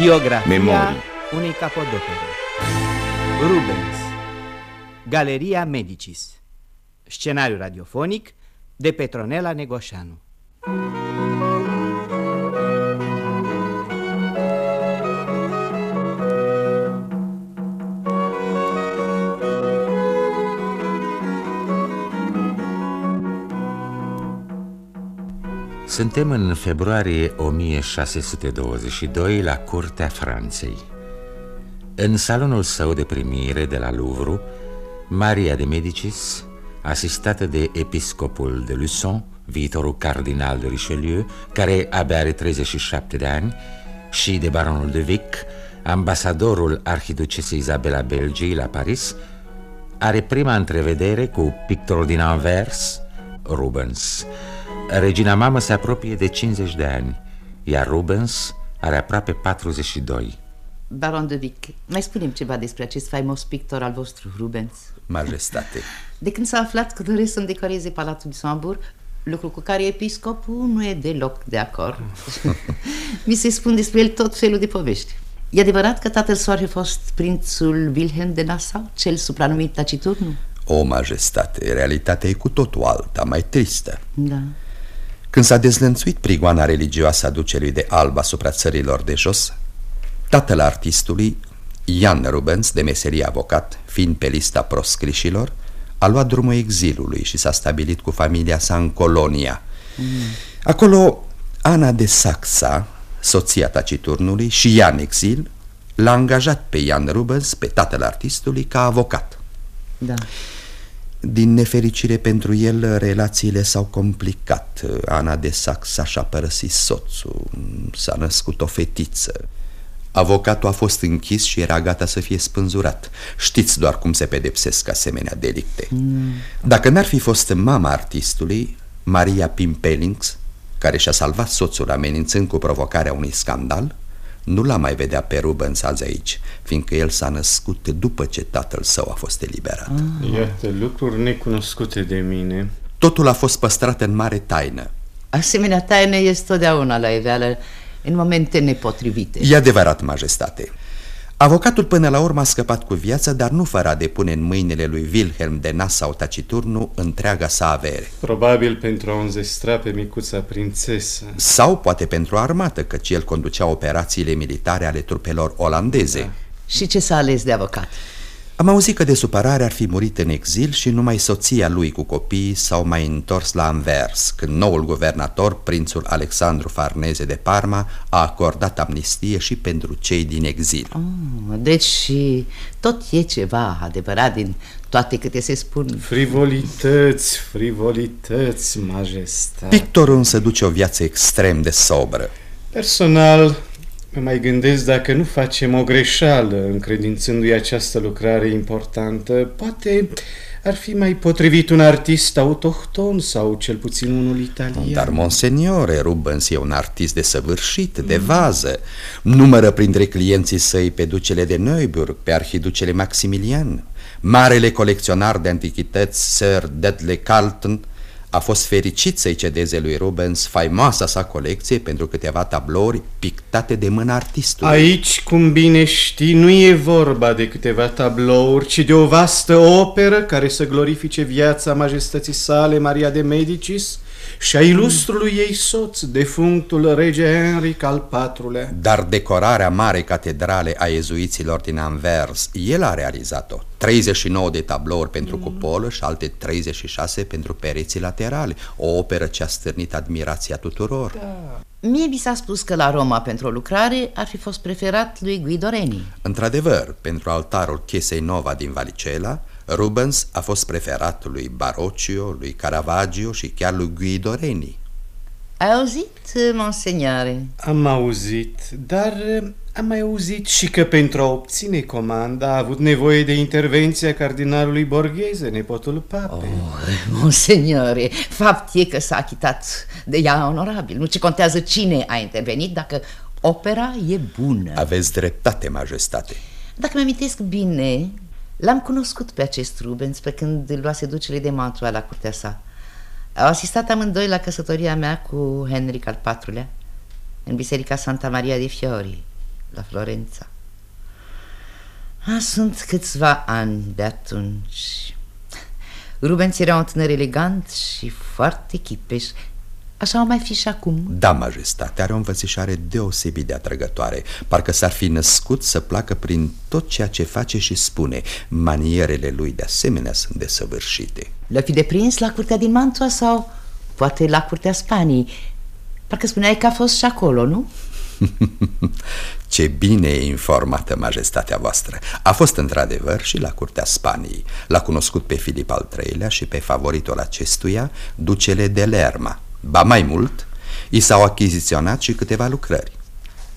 Biografia Memorii. unei capodopere. Rubens. Galeria Medicis. Scenariu radiofonic de Petronela Negoșanu Suntem în februarie 1622 la curtea Franței. În salonul său de primire de la Louvre, Maria de Medicis, asistată de episcopul de Luçon, viitorul cardinal de Richelieu, care abia are 37 de ani, și de baronul de Vic, ambasadorul arhiducesei Isabela Belgiei la Paris, are prima întrevedere cu pictorul din Anvers, Rubens. Regina mamă se apropie de 50 de ani, iar Rubens are aproape 42. Baron de Vic, mai spunem ceva despre acest faimos pictor al vostru, Rubens. Majestate, De când s-a aflat că doresc să-mi decoreze Palatul Luxemburg, lucru cu care episcopul nu e deloc de acord. Mi se spun despre el tot felul de povești. E adevărat că tatăl său ar fi fost prințul Wilhelm de Nassau, cel supranumit taciturnu? o majestate, realitatea e cu totul alta, mai tristă. Da. Când s-a dezlănțuit prigoana religioasă a ducelui de alb asupra țărilor de jos, tatăl artistului, Jan Rubens, de meserie avocat, fiind pe lista proscrișilor, a luat drumul exilului și s-a stabilit cu familia sa în Colonia. Mm. Acolo, Ana de Saxa, soția taciturnului și ea în exil, l-a angajat pe Jan Rubens, pe tatăl artistului, ca avocat. Da. Din nefericire pentru el, relațiile s-au complicat. Ana de Saxa și-a părăsit soțul, s-a născut o fetiță. Avocatul a fost închis și era gata să fie spânzurat. Știți doar cum se pedepsesc asemenea delicte. Mm. Dacă n-ar fi fost mama artistului, Maria Pimpelings, care și-a salvat soțul amenințând cu provocarea unui scandal, nu l-a mai vedea pe Rubens azi aici, fiindcă el s-a născut după ce tatăl său a fost eliberat. Ah. Iată, lucruri necunoscute de mine. Totul a fost păstrat în mare taină. Asemenea taine este totdeauna la iveală în momente nepotrivite. E adevărat, majestate. Avocatul până la urmă a scăpat cu viața, dar nu fără a depune în mâinile lui Wilhelm de Nassau Taciturnu întreaga sa avere. Probabil pentru a înzestra pe micuța prințesă. Sau poate pentru armată, căci el conducea operațiile militare ale trupelor olandeze. Da. Și ce s-a ales de avocat? Am auzit că de supărare ar fi murit în exil și numai soția lui cu copii s-au mai întors la Anvers, când noul guvernator, prințul Alexandru Farneze de Parma, a acordat amnistie și pentru cei din exil. Oh, deci tot e ceva adevărat din toate câte se spun. Frivolități, frivolități, majestate. Pictorul însă duce o viață extrem de sobră. Personal, Mă mai gândesc dacă nu facem o greșeală încredințându-i această lucrare importantă. Poate ar fi mai potrivit un artist autohton sau cel puțin unul italian. Dar, monseniore, Rubens e un artist de săvârșit, de vază. Numără printre clienții săi pe ducele de Neuburg, pe arhiducele Maximilian. Marele colecționar de antichități, Sir Dudley Carlton, a fost fericit să-i cedeze lui Rubens faimoasa sa colecție pentru câteva tablouri pictate de mâna artistului. Aici, cum bine știi, nu e vorba de câteva tablouri, ci de o vastă operă care să glorifice viața majestății sale, Maria de Medicis, și a ilustrului ei soț, defunctul rege Henric al IV-lea. Dar decorarea Marei Catedrale a ezuiților din Anvers, el a realizat-o. 39 de tablouri pentru mm. cupolă și alte 36 pentru pereții laterale. O operă ce a stârnit admirația tuturor. Da. Mie mi s-a spus că la Roma pentru o lucrare ar fi fost preferat lui Guido Reni. Într-adevăr, pentru altarul Chiesei Nova din Valicela, Rubens a fost preferat lui Barocchio, lui Caravaggio și chiar lui Guido Reni. Ai auzit, monseignare? Am auzit, dar am mai auzit și că pentru a obține comanda a avut nevoie de intervenția cardinalului Borghese, nepotul papei. Oh, monseignore, fapt e că s-a achitat de ea onorabil. Nu ce contează cine a intervenit dacă opera e bună. Aveți dreptate, majestate. Dacă mi amintesc bine, L-am cunoscut pe acest Rubens pe când îl luase ducele de Mantua la curtea sa. Au asistat amândoi la căsătoria mea cu Henric al IV-lea în biserica Santa Maria de Fiori. la Florența. A, sunt câțiva ani de atunci. Rubens era un tânăr elegant și foarte chipeș. Așa o mai fi și acum. Da, majestate, are o învățișare deosebit de atrăgătoare. Parcă s-ar fi născut să placă prin tot ceea ce face și spune. Manierele lui de asemenea sunt desăvârșite. L-a fi deprins la curtea din Mantua sau poate la curtea Spaniei? Parcă spuneai că a fost și acolo, nu? Ce bine e informată majestatea voastră A fost într-adevăr și la curtea Spaniei L-a cunoscut pe Filip al III-lea și pe favoritul acestuia, ducele de Lerma Ba mai mult, i s-au achiziționat și câteva lucrări.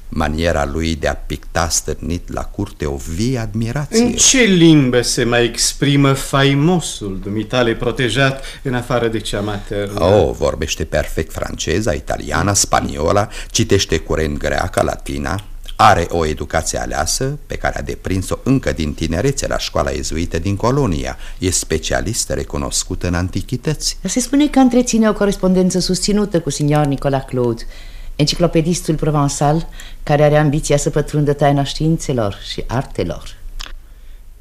Maniera lui de a picta stârnit la curte o vie admirație. În ce limbă se mai exprimă faimosul dumitale protejat în afară de cea maternă? Oh, vorbește perfect franceza, italiana, spaniola, citește curent greaca, latina Are o educație aleasă pe care a deprins-o încă din tinerețe la școala ezuită din Colonia E specialistă recunoscută în antichități Se spune că întreține o corespondență susținută cu signor Nicola Claude enciclopedistul provençal care are ambiția să pătrundă taina științelor și artelor.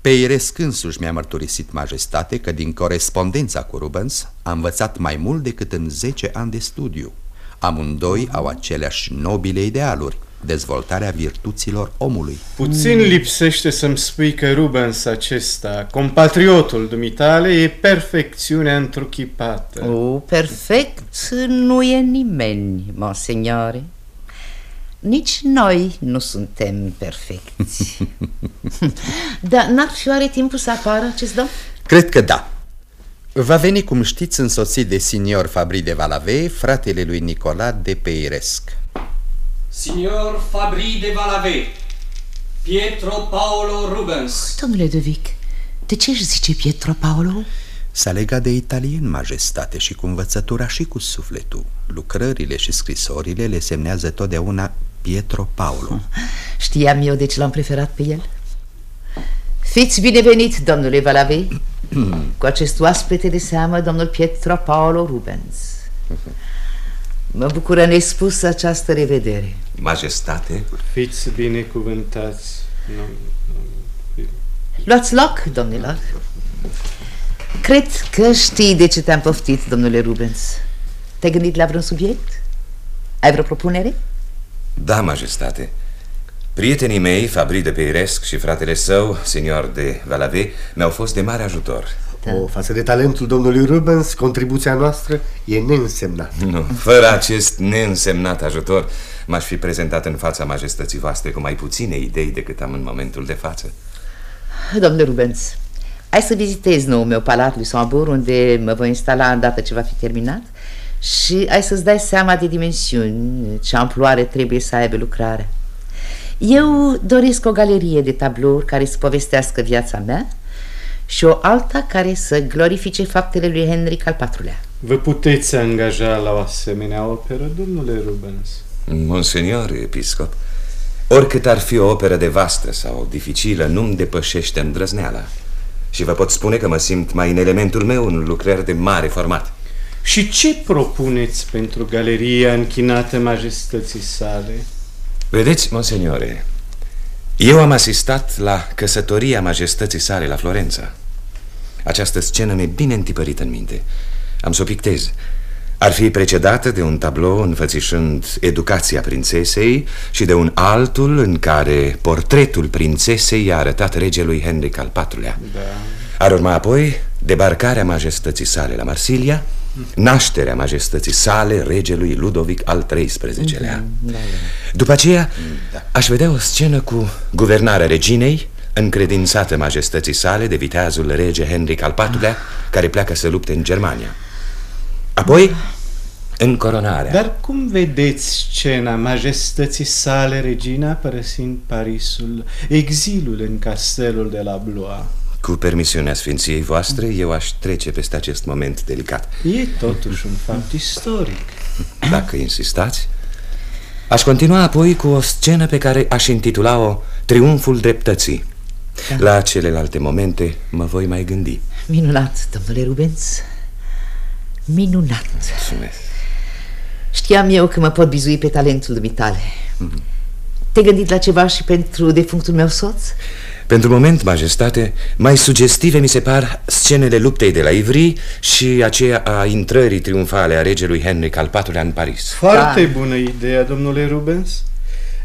Peiresc însuși mi-a mărturisit majestate că din corespondența cu Rubens a învățat mai mult decât în 10 ani de studiu. Amândoi au aceleași nobile idealuri, dezvoltarea virtuților omului. Puțin lipsește să-mi spui că Rubens acesta, compatriotul dumitale, e perfecțiunea întruchipată. O, perfect nu e nimeni, monsignore. Nici noi nu suntem perfecți. Dar n-ar fi oare timpul să apară acest domn? Cred că da. Va veni, cum știți, însoțit de signor Fabri de Valave, fratele lui Nicola de Peiresc. Signor Fabri de Valave, Pietro Paolo Rubens. Domnule de Vic, de ce își zice Pietro Paolo? S-a legat de italien, majestate, și cu învățătura și cu sufletul. Lucrările și scrisorile le semnează totdeauna Pietro Paolo. Știam eu de ce l-am preferat pe el. Fiți binevenit, domnule Valave, cu acest oaspete de seamă, domnul Pietro Paolo Rubens. Mă bucură nespus această revedere. Majestate? Fiți binecuvântați. Nu, nu. Luați loc, domnilor. Cred că știi de ce te-am poftit, domnule Rubens. Te-ai gândit la vreun subiect? Ai vreo propunere? Da, majestate. Prietenii mei, Fabri de Peiresc și fratele său, senior de Valave, mi-au fost de mare ajutor. Da. O, față de talentul domnului Rubens, contribuția noastră e neînsemnată. Nu, fără acest neînsemnat ajutor, m-aș fi prezentat în fața majestății voastre cu mai puține idei decât am în momentul de față. Domnule Rubens, ai să vizitezi nou meu palat Luxembourg, unde mă voi instala îndată ce va fi terminat și ai să-ți dai seama de dimensiuni, ce amploare trebuie să aibă lucrarea. Eu doresc o galerie de tablouri care să povestească viața mea și o alta care să glorifice faptele lui Henric al IV-lea. Vă puteți angaja la o asemenea operă, domnule Rubens? Monsenior episcop, oricât ar fi o operă de vastă sau dificilă, nu-mi depășește îndrăzneala. Și vă pot spune că mă simt mai în elementul meu în lucrări de mare format. Și ce propuneți pentru galeria închinată majestății sale? Vedeți, monseniore, eu am asistat la căsătoria majestății sale la Florența. Această scenă mi-e bine întipărită în minte. Am să o pictez. Ar fi precedată de un tablou înfățișând educația prințesei și de un altul în care portretul prințesei i-a arătat regelui Henric al IV-lea. Da. Ar urma apoi debarcarea majestății sale la Marsilia, nașterea majestății sale, regelui Ludovic al XIII-lea. Da, da. După aceea, da. aș vedea o scenă cu guvernarea reginei, încredințată majestății sale de viteazul rege Henric al IV-lea, care pleacă să lupte în Germania. Apoi, în coronarea. Dar cum vedeți scena majestății sale, regina, părăsind Parisul, exilul în castelul de la Blois? Cu permisiunea sfinției voastre, eu aș trece peste acest moment delicat. E totuși un fapt istoric. Dacă insistați. Aș continua apoi cu o scenă pe care aș intitula-o Triumful dreptății. Da. La celelalte momente mă voi mai gândi. Minunat, domnule Rubens. Minunat. Mulțumesc. Știam eu că mă pot bizui pe talentul dumitale. Mm -hmm. Te-ai gândit la ceva și pentru defunctul meu soț? Pentru moment, majestate, mai sugestive mi se par scenele luptei de la Ivry și aceea a intrării triumfale a regelui Henric al IV-lea în Paris. Foarte da. bună ideea, domnule Rubens.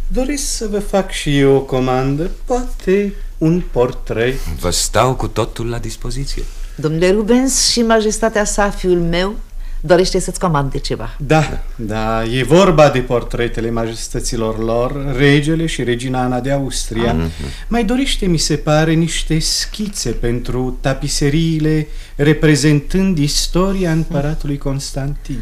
Doriți să vă fac și eu o comandă? Poate un portret? Vă stau cu totul la dispoziție. Domnule Rubens și majestatea sa, fiul meu, dorește să-ți comande ceva. Da, da, e vorba de portretele majestăților lor, regele și regina Ana de Austria. Mm -hmm. Mai dorește, mi se pare, niște schițe pentru tapiseriile reprezentând istoria împăratului Constantin.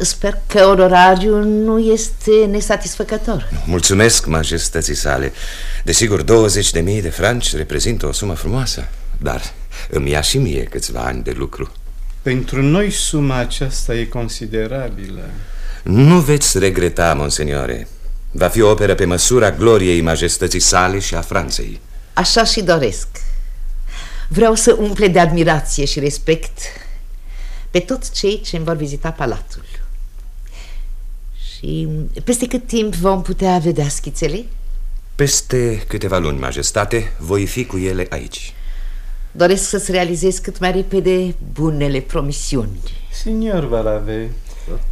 Sper că orariul nu este nesatisfăcător. Mulțumesc majestății sale. Desigur, 20.000 de mii de franci reprezintă o sumă frumoasă, dar îmi ia și mie câțiva ani de lucru. Pentru noi suma aceasta e considerabilă. Nu veți regreta, monseniore. Va fi o operă pe măsura gloriei majestății sale și a Franței. Așa și doresc. Vreau să umple de admirație și respect pe toți cei ce îmi vor vizita palatul. Și peste cât timp vom putea vedea schițele? Peste câteva luni, majestate, voi fi cu ele aici. Doresc să-ți realizez cât mai repede bunele promisiuni. Signor Valave,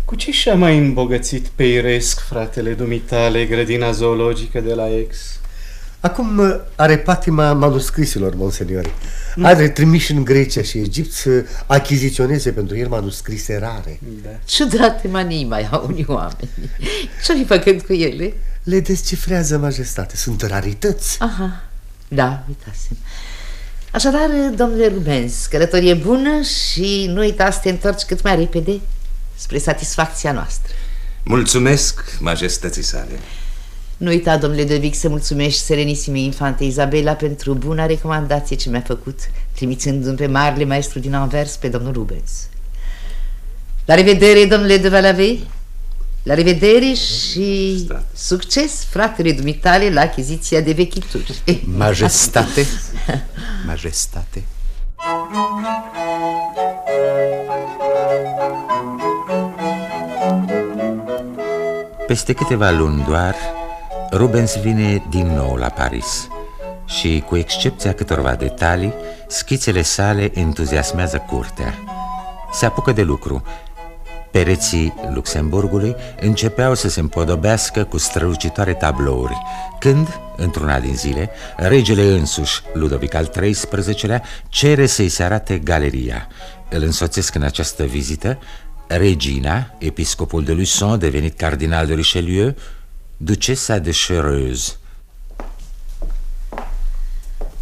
cu ce și-a mai îmbogățit peiresc fratele dumitale grădina zoologică de la Ex? Acum uh, are patima manuscrisilor, monseniori. Mm. Are trimiși în Grecia și Egipt să achiziționeze pentru el manuscrise rare. Da. Ciudate manii mai au unii oameni. Ce-ai făcând cu ele? Le descifrează, majestate. Sunt rarități. Aha, da, uitați-mi. Așadar, domnule Rubens, călătorie bună și nu uita să te întorci cât mai repede spre satisfacția noastră. Mulțumesc majestății sale. Nu uita, domnule Devic, să mulțumești serenisime infante Izabela pentru buna recomandație ce mi-a făcut, trimițându-mi pe marele maestru din Anvers, pe domnul Rubens. La revedere, domnule de Valavei! La revedere și Stat. succes, fratele dumitale, la achiziția de vechituri. Majestate, majestate. Peste câteva luni doar, Rubens vine din nou la Paris și, cu excepția câtorva detalii, schițele sale entuziasmează curtea. Se apucă de lucru Pereții Luxemburgului începeau să se împodobească cu strălucitoare tablouri, când, într-una din zile, regele însuși, Ludovic al XIII-lea, cere să-i se arate galeria. Îl însoțesc în această vizită regina, episcopul de Luçon, devenit cardinal de Richelieu, ducesa de Chevreuse.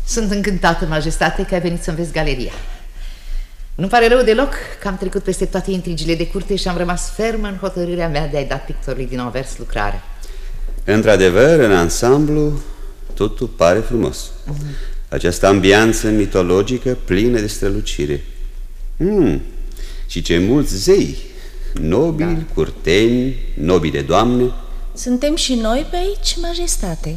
Sunt încântată, majestate, că ai venit să-mi vezi galeria. Nu pare rău deloc că am trecut peste toate intrigile de curte și am rămas ferm în hotărârea mea de a-i da pictorului din Anvers lucrare. Într-adevăr, în ansamblu, totul pare frumos. Această ambianță mitologică plină de strălucire. Mm. Și ce mulți zei, nobili, da. curteni, nobile doamne. Suntem și noi pe aici, majestate.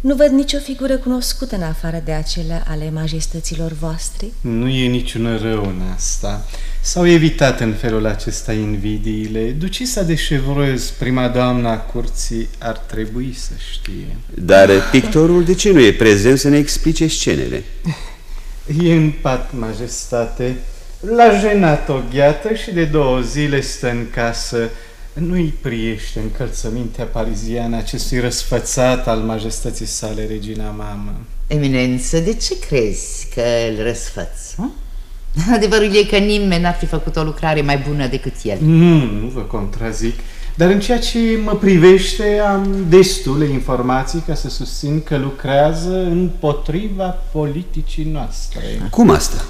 Nu văd nicio figură cunoscută în afară de acelea ale majestăților voastre? Nu e niciun rău în asta. S-au evitat în felul acesta invidiile. Ducisa de Chevreuse, prima doamna curții, ar trebui să știe. Dar pictorul de ce nu e prezent să ne explice scenele? E în pat, majestate. L-a jenat o gheată și de două zile stă în casă nu-i priește încălțămintea pariziană acestui răsfățat al majestății sale, regina mamă. Eminență, de ce crezi că îl răsfăți? Hm? Adevărul e că nimeni n-ar fi făcut o lucrare mai bună decât el. Nu, nu vă contrazic. Dar în ceea ce mă privește am destule informații ca să susțin că lucrează împotriva politicii noastre. Cum asta?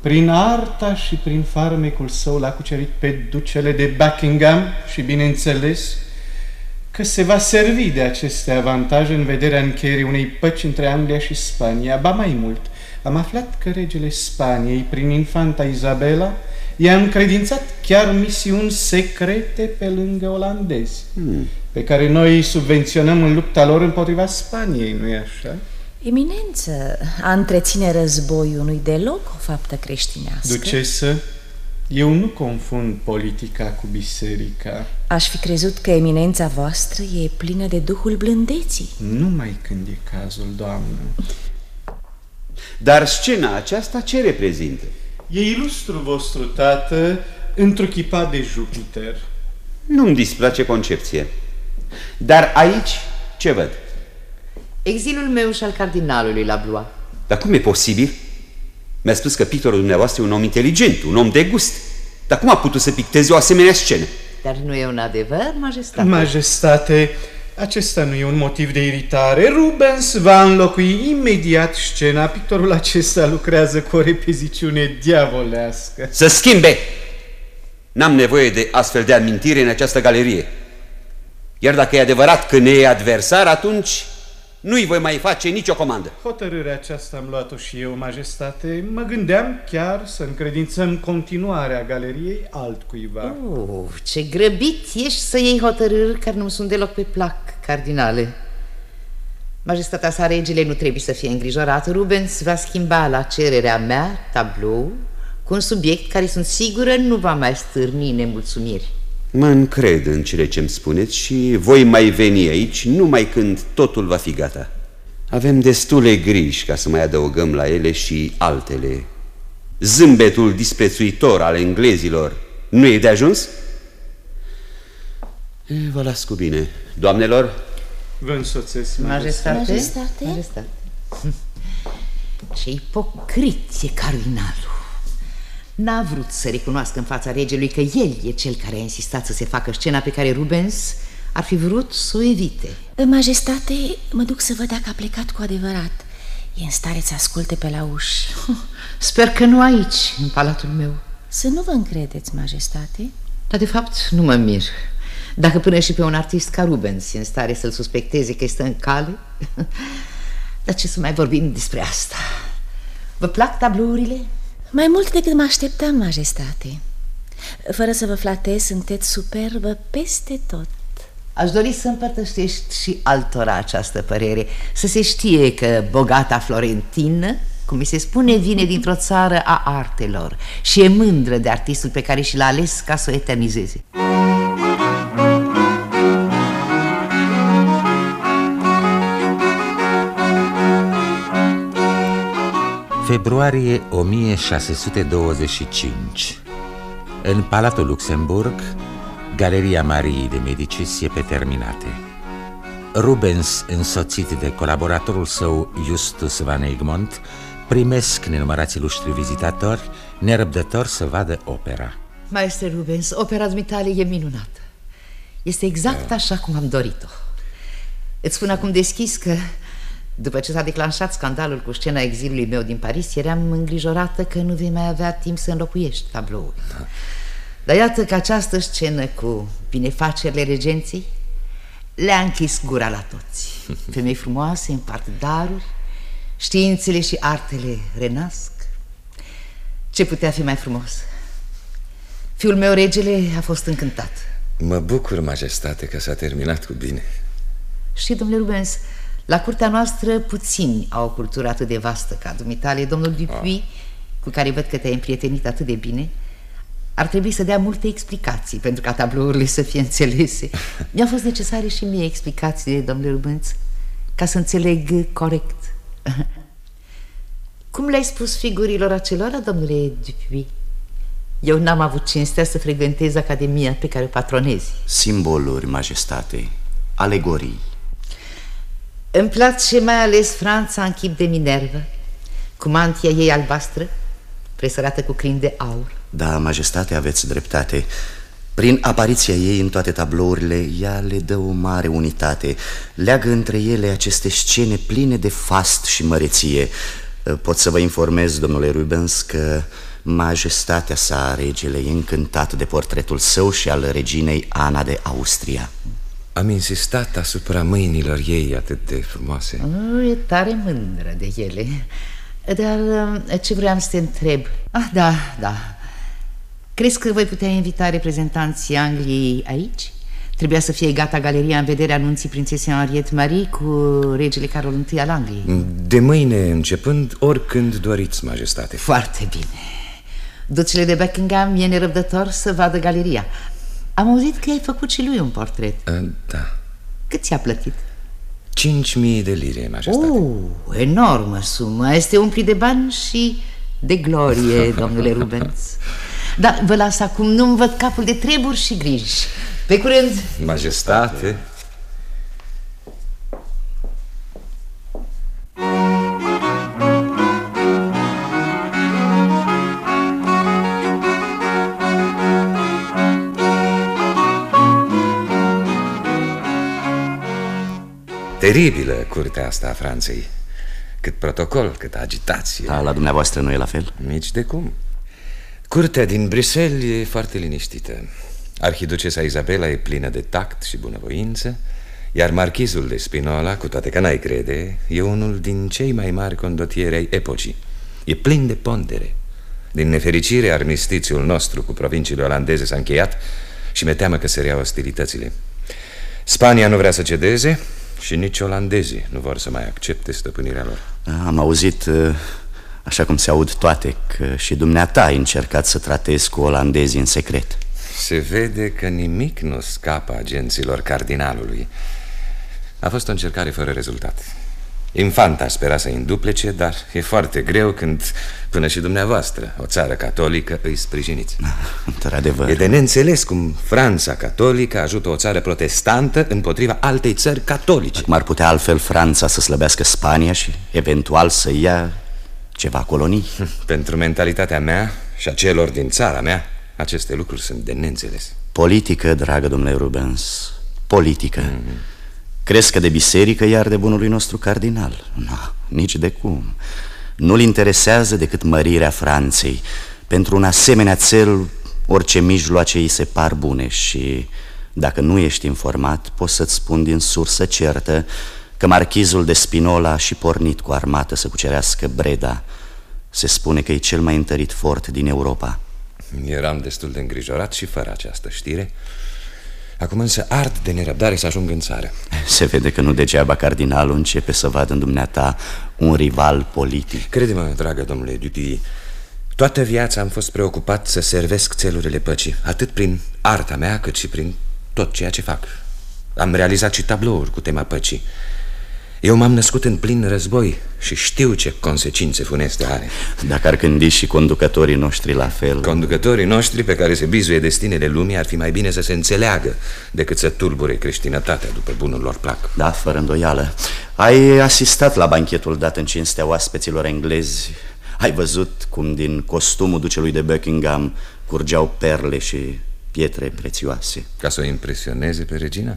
Prin arta și prin farmecul său l-a cucerit pe ducele de Buckingham și, bineînțeles, că se va servi de aceste avantaje în vederea încheierii unei păci între Anglia și Spania. Ba mai mult, am aflat că regele Spaniei, prin infanta Isabela, i-a încredințat chiar misiuni secrete pe lângă olandezi, hmm. pe care noi îi subvenționăm în lupta lor împotriva Spaniei, nu-i așa? Eminență, a întreține războiul nu-i deloc o faptă creștinească. Ducesă, Eu nu confund politica cu biserica. Aș fi crezut că eminența voastră e plină de duhul blândeții. Numai când e cazul, doamnă. Dar scena aceasta ce reprezintă? E ilustru vostru tată întruchipat de Jupiter. Nu-mi displace concepție. Dar aici ce văd? Exilul meu și al cardinalului la Blois. Dar cum e posibil? Mi-a spus că pictorul dumneavoastră e un om inteligent, un om de gust. Dar cum a putut să picteze o asemenea scenă? Dar nu e un adevăr, majestate? Majestate, acesta nu e un motiv de iritare. Rubens va înlocui imediat scena. Pictorul acesta lucrează cu o repeziciune diavolească. Să schimbe! N-am nevoie de astfel de amintire în această galerie. Iar dacă e adevărat că ne e adversar, atunci nu-i voi mai face nicio comandă. Hotărârea aceasta am luat-o și eu, majestate. Mă gândeam chiar să încredințăm continuarea galeriei altcuiva. Oh, ce grăbit ești să iei hotărâri care nu sunt deloc pe plac, cardinale. Majestatea sa, regele, nu trebuie să fie îngrijorat. Rubens va schimba la cererea mea tablou cu un subiect care sunt sigură nu va mai stârni nemulțumiri. Mă încred în cele ce-mi spuneți și voi mai veni aici numai când totul va fi gata. Avem destule griji ca să mai adăugăm la ele și altele. Zâmbetul disprețuitor al englezilor nu e de ajuns? E, vă las cu bine. Doamnelor? Vă însoțesc, majestate. Majestate? Majestate. Ce ipocrit e cardinalul. N-a vrut să recunoască în fața regelui că el e cel care a insistat să se facă scena pe care Rubens ar fi vrut să o evite. Majestate, mă duc să văd dacă a plecat cu adevărat. E în stare să asculte pe la uși. Sper că nu aici, în palatul meu. Să nu vă încredeți, majestate. Dar de fapt nu mă mir. Dacă până și pe un artist ca Rubens e în stare să-l suspecteze că este în cale, dar ce să mai vorbim despre asta? Vă plac tablourile? Mai mult decât mă așteptam, majestate. Fără să vă flatez, sunteți superbă peste tot. Aș dori să împărtășești și altora această părere, să se știe că bogata Florentină, cum mi se spune, vine dintr-o țară a artelor și e mândră de artistul pe care și l-a ales ca să o eternizeze. Februarie 1625 În Palatul Luxemburg, Galeria Mariei de Medicis e pe terminate. Rubens, însoțit de colaboratorul său Justus van Egmont, primesc nenumărați luștri vizitatori, nerăbdători să vadă opera. Maestre Rubens, opera dumitale e minunată. Este exact așa cum am dorit-o. Îți spun acum deschis că după ce s-a declanșat scandalul cu scena exilului meu din Paris, eram îngrijorată că nu vei mai avea timp să înlocuiești tabloul. Da. Dar iată că această scenă cu binefacerile regenții le-a închis gura la toți. Femei frumoase împart daruri, științele și artele renasc. Ce putea fi mai frumos? Fiul meu, regele, a fost încântat. Mă bucur, majestate, că s-a terminat cu bine. Și, domnule Rubens, la curtea noastră puțini au o cultură atât de vastă ca dumitale. Domnul Dupuy, ah. cu care văd că te-ai împrietenit atât de bine, ar trebui să dea multe explicații pentru ca tablourile să fie înțelese. Mi-au fost necesare și mie explicații, domnule Rubens, ca să înțeleg corect. Cum le-ai spus figurilor acelora, domnule Dupuy? Eu n-am avut cinstea să frecventez Academia pe care o patronezi. Simboluri, majestate, alegorii. Îmi place mai ales Franța în chip de Minervă, cu mantia ei albastră, presărată cu crin de aur. Da, majestate, aveți dreptate. Prin apariția ei în toate tablourile, ea le dă o mare unitate. Leagă între ele aceste scene pline de fast și măreție. Pot să vă informez, domnule Rubens, că majestatea sa, regele, e încântat de portretul său și al reginei Ana de Austria. Am insistat asupra mâinilor ei atât de frumoase. E tare mândră de ele. Dar ce vreau să te întreb? Ah, da, da. Crezi că voi putea invita reprezentanții Angliei aici? Trebuia să fie gata galeria în vederea anunții prințesei Henriette Marie cu regele Carol I al Angliei. De mâine începând, oricând doriți, majestate. Foarte bine. Ducele de Buckingham e nerăbdător să vadă galeria. Am auzit că ai făcut și lui un portret. Da. Cât ți-a plătit? 5.000 de lire, majestate. Oh, enormă sumă. Este umplit de bani și de glorie, domnule Rubens. Dar vă las acum, nu-mi văd capul de treburi și griji. Pe curând! Majestate! Teribilă curtea asta a Franței. Cât protocol, cât agitație. Da, la dumneavoastră nu e la fel? Nici de cum. Curtea din Bruxelles e foarte liniștită. Arhiducesa Isabela e plină de tact și bunăvoință Iar marchizul de Spinola, cu toate că n-ai crede E unul din cei mai mari condotieri ai epocii. E plin de pondere. Din nefericire, armistițiul nostru cu provinciile olandeze s-a încheiat Și mi teamă că se reau ostilitățile. Spania nu vrea să cedeze și nici olandezii nu vor să mai accepte stăpânirea lor. Am auzit, uh, așa cum se aud toate, că și dumneata ai încercat să tratezi cu olandezii în secret. Se vede că nimic nu scapă agenților cardinalului. A fost o încercare fără rezultat Infanta spera să înduplece, dar e foarte greu când până și dumneavoastră, o țară catolică, îi sprijiniți. Într-adevăr. E de neînțeles cum Franța catolică ajută o țară protestantă împotriva altei țări catolice. Cum ar putea altfel Franța să slăbească Spania și eventual să ia ceva colonii? Pentru mentalitatea mea și a celor din țara mea, aceste lucruri sunt de neînțeles. Politică, dragă domnule Rubens, politică. Mm -hmm. Crezi că de biserică iar de bunului nostru cardinal? Nu, nici de cum. Nu-l interesează decât mărirea Franței. Pentru un asemenea cel, orice mijloace îi se par bune și, dacă nu ești informat, pot să-ți spun din sursă certă că marchizul de Spinola a și pornit cu armată să cucerească Breda. Se spune că e cel mai întărit fort din Europa. Eram destul de îngrijorat și fără această știre Acum însă ard de nerăbdare să ajung în țară. Se vede că nu degeaba cardinalul începe să vadă în dumneata un rival politic. Crede-mă, dragă domnule Duty Toată viața am fost preocupat să servesc țelurile păcii Atât prin arta mea cât și prin tot ceea ce fac. Am realizat și tablouri cu tema păcii eu m-am născut în plin război și știu ce consecințe funeste are. Dacă ar gândi și conducătorii noștri la fel. Conducătorii noștri pe care se bizuie destinele lumii Ar fi mai bine să se înțeleagă Decât să tulbure creștinătatea după bunul lor plac. Da, fără îndoială. Ai asistat la banchetul dat în cinstea oaspeților englezi. Ai văzut cum din costumul ducelui de Buckingham Curgeau perle și pietre prețioase. Ca să o impresioneze pe regina?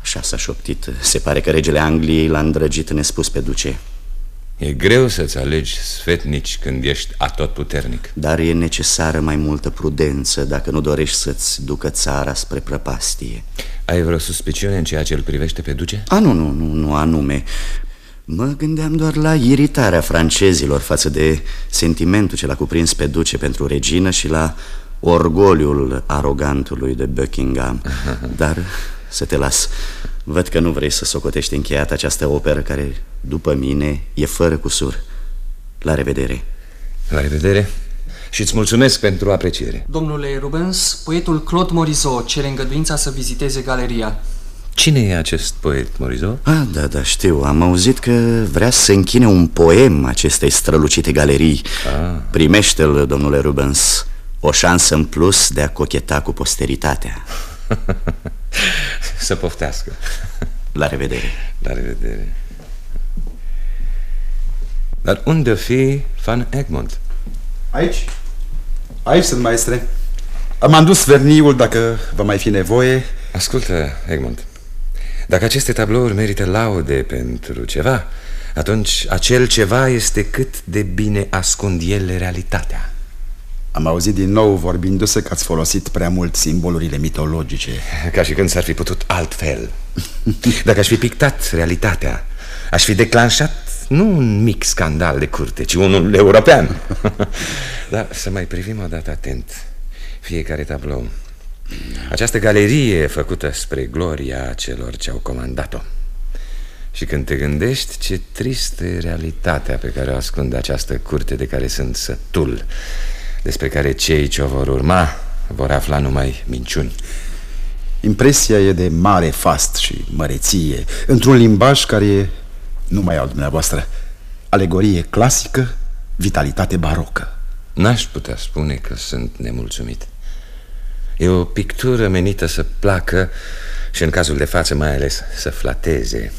Așa s-a șoptit. Se pare că regele Angliei l-a îndrăgit nespus pe duce. E greu să-ți alegi sfetnici când ești atotputernic. Dar e necesară mai multă prudență dacă nu dorești să-ți ducă țara spre prăpastie. Ai vreo suspiciune în ceea ce îl privește pe duce? A, nu, nu, nu, nu anume. Mă gândeam doar la iritarea francezilor față de sentimentul ce l-a cuprins pe duce pentru regină și la orgoliul arogantului de Buckingham. Dar să te las. Văd că nu vrei să socotești încheiat această operă care, după mine, e fără cusur. La revedere. La revedere. Și îți mulțumesc pentru apreciere. Domnule Rubens, poetul Claude Morizot cere îngăduința să viziteze galeria. Cine e acest poet, Morizot? Ah, da, da, știu, am auzit că vrea să închine un poem acestei strălucite galerii. Ah. Primește-l, domnule Rubens, o șansă în plus de a cocheta cu posteritatea Să poftească. La revedere. La revedere. Dar unde fi Van Egmont? Aici? Aici sunt, maestre. Am adus verniul dacă va mai fi nevoie. Ascultă, Egmont. Dacă aceste tablouri merită laude pentru ceva Atunci acel ceva este cât de bine ascund ele realitatea am auzit din nou vorbindu-se că ați folosit prea mult simbolurile mitologice. Ca și când s-ar fi putut altfel. Dacă aș fi pictat realitatea Aș fi declanșat nu un mic scandal de curte, ci unul european. Dar să mai privim o dată atent Fiecare tablou. Această galerie făcută spre gloria celor ce au comandat-o. Și când te gândești ce tristă e realitatea pe care o ascunde această curte de care sunt sătul despre care cei ce o vor urma vor afla numai minciuni. Impresia e de mare fast și măreție, într-un limbaj care nu mai au dumneavoastră. Alegorie clasică, vitalitate barocă. N-aș putea spune că sunt nemulțumit. E o pictură menită să placă și în cazul de față mai ales să flateze.